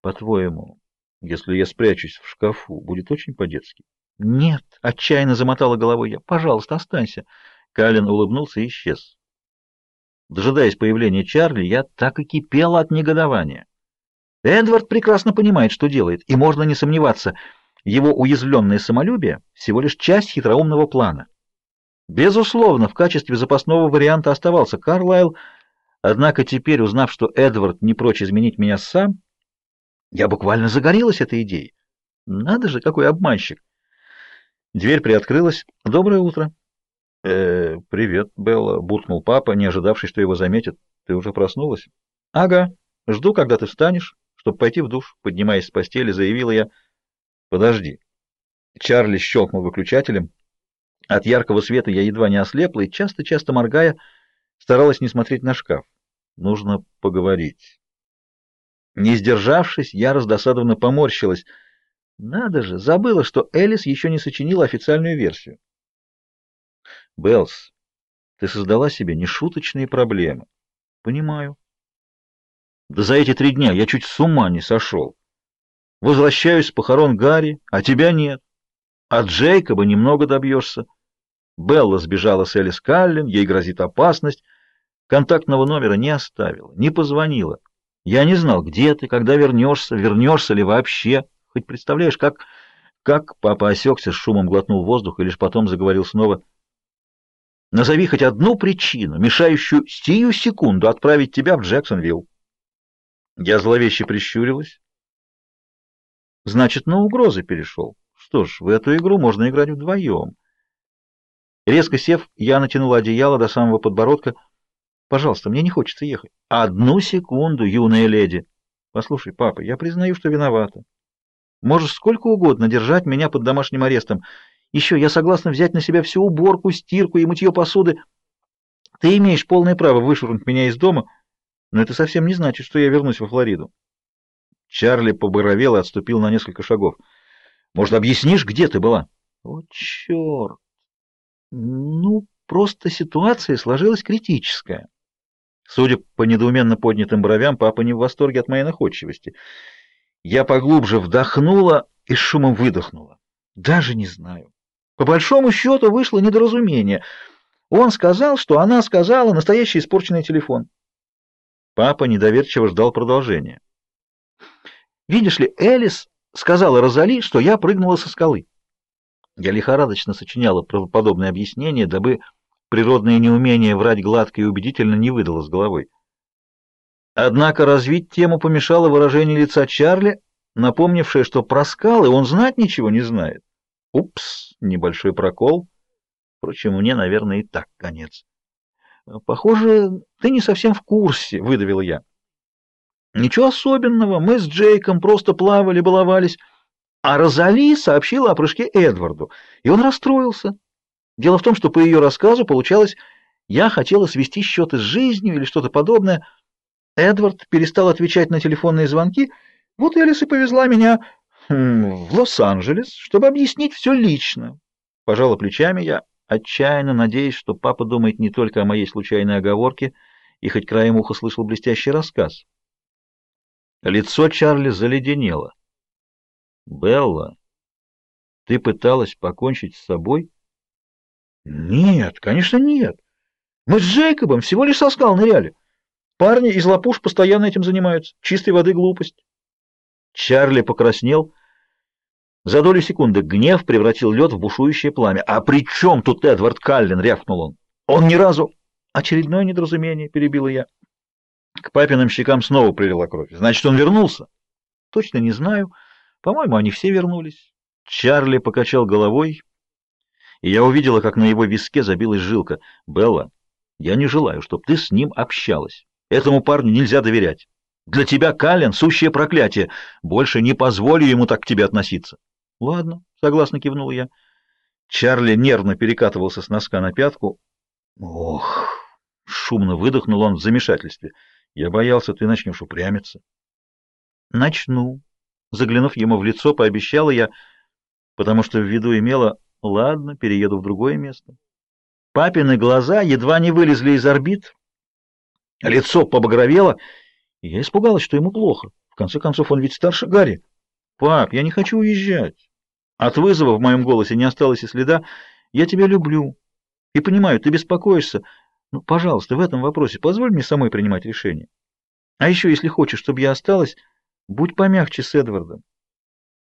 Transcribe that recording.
По-твоему, если я спрячусь в шкафу, будет очень по-детски? Нет, отчаянно замотала головой я. Пожалуйста, останься. Калин улыбнулся и исчез. Дожидаясь появления Чарли, я так и кипела от негодования. Эдвард прекрасно понимает, что делает, и можно не сомневаться, его уязвленное самолюбие всего лишь часть хитроумного плана. Безусловно, в качестве запасного варианта оставался Карлайл, однако теперь, узнав, что Эдвард не прочь изменить меня сам, я буквально загорелась этой идеей. Надо же, какой обманщик! Дверь приоткрылась. «Доброе утро!» «Э, «Привет, Белла», — буркнул папа, не ожидавший, что его заметят. «Ты уже проснулась?» «Ага. Жду, когда ты встанешь, чтобы пойти в душ», — поднимаясь с постели, заявила я. «Подожди». Чарли щелкнул выключателем. От яркого света я едва не ослепла и, часто-часто моргая, старалась не смотреть на шкаф. Нужно поговорить. Не сдержавшись, я раздосадованно поморщилась. Надо же, забыла, что Элис еще не сочинила официальную версию. Белс, ты создала себе нешуточные проблемы. Понимаю. Да за эти три дня я чуть с ума не сошел. Возвращаюсь с похорон Гарри, а тебя нет. От Джейкоба немного добьешься. Белла сбежала с Элис Каллен, ей грозит опасность. Контактного номера не оставила, не позвонила. Я не знал, где ты, когда вернешься, вернешься ли вообще. Хоть представляешь, как... Как папа осекся, с шумом глотнул воздух и лишь потом заговорил снова. Назови хоть одну причину, мешающую сию секунду отправить тебя в Джексонвилл. Я зловеще прищурилась. Значит, на угрозы перешел. Что ж, в эту игру можно играть вдвоем. Резко сев, я натянула одеяло до самого подбородка. Пожалуйста, мне не хочется ехать. Одну секунду, юная леди. Послушай, папа, я признаю, что виновата. Можешь сколько угодно держать меня под домашним арестом. Еще я согласна взять на себя всю уборку, стирку и мытье посуды. Ты имеешь полное право вышвырнуть меня из дома, но это совсем не значит, что я вернусь во Флориду. Чарли поборовел и отступил на несколько шагов. Может, объяснишь, где ты была? О, черт! Ну, просто ситуация сложилась критическая. Судя по недоуменно поднятым бровям, папа не в восторге от моей находчивости. Я поглубже вдохнула и шумом выдохнула. Даже не знаю. По большому счету вышло недоразумение. Он сказал, что она сказала настоящий испорченный телефон. Папа недоверчиво ждал продолжения. Видишь ли, Элис сказала Розали, что я прыгнула со скалы. Я лихорадочно сочиняла правоподобное объяснение, дабы природное неумение врать гладко и убедительно не выдало с головой. Однако развить тему помешало выражение лица Чарли, напомнившее, что про скалы он знать ничего не знает. Упс, небольшой прокол. Впрочем, мне, наверное, и так конец. Похоже, ты не совсем в курсе, выдавил я. Ничего особенного, мы с Джейком просто плавали, баловались. А Розали сообщила о прыжке Эдварду, и он расстроился. Дело в том, что по ее рассказу получалось, я хотела свести счеты с жизнью или что-то подобное. Эдвард перестал отвечать на телефонные звонки, вот Элис и повезла меня хм, в Лос-Анджелес, чтобы объяснить все лично. Пожала плечами я, отчаянно надеясь, что папа думает не только о моей случайной оговорке и хоть краем уха слышал блестящий рассказ. Лицо Чарли заледенело. Белла, ты пыталась покончить с собой? Нет, конечно, нет. Мы с Джейкобом всего лишь со скал ныряли. Парни из лапуш постоянно этим занимаются. Чистой воды глупость. Чарли покраснел. За долю секунды гнев превратил лед в бушующее пламя. «А при чем тут Эдвард Каллен?» — рявкнул он. «Он ни разу...» «Очередное недоразумение», — перебила я. К папиным щекам снова прилила кровь. «Значит, он вернулся?» «Точно не знаю». По-моему, они все вернулись. Чарли покачал головой, и я увидела, как на его виске забилась жилка. «Белла, я не желаю, чтобы ты с ним общалась. Этому парню нельзя доверять. Для тебя, Каллен, сущее проклятие. Больше не позволю ему так к тебе относиться». «Ладно», — согласно кивнул я. Чарли нервно перекатывался с носка на пятку. «Ох!» — шумно выдохнул он в замешательстве. «Я боялся, ты начнешь упрямиться». «Начну», Заглянув ему в лицо, пообещала я, потому что в виду имела «Ладно, перееду в другое место». Папины глаза едва не вылезли из орбит, лицо побагровело, и я испугалась, что ему плохо. В конце концов, он ведь старше Гарри. Пап, я не хочу уезжать. От вызова в моем голосе не осталось и следа. Я тебя люблю. И понимаю, ты беспокоишься. Ну, пожалуйста, в этом вопросе позволь мне самой принимать решение. А еще, если хочешь, чтобы я осталась, будь помягче с Эдвардом.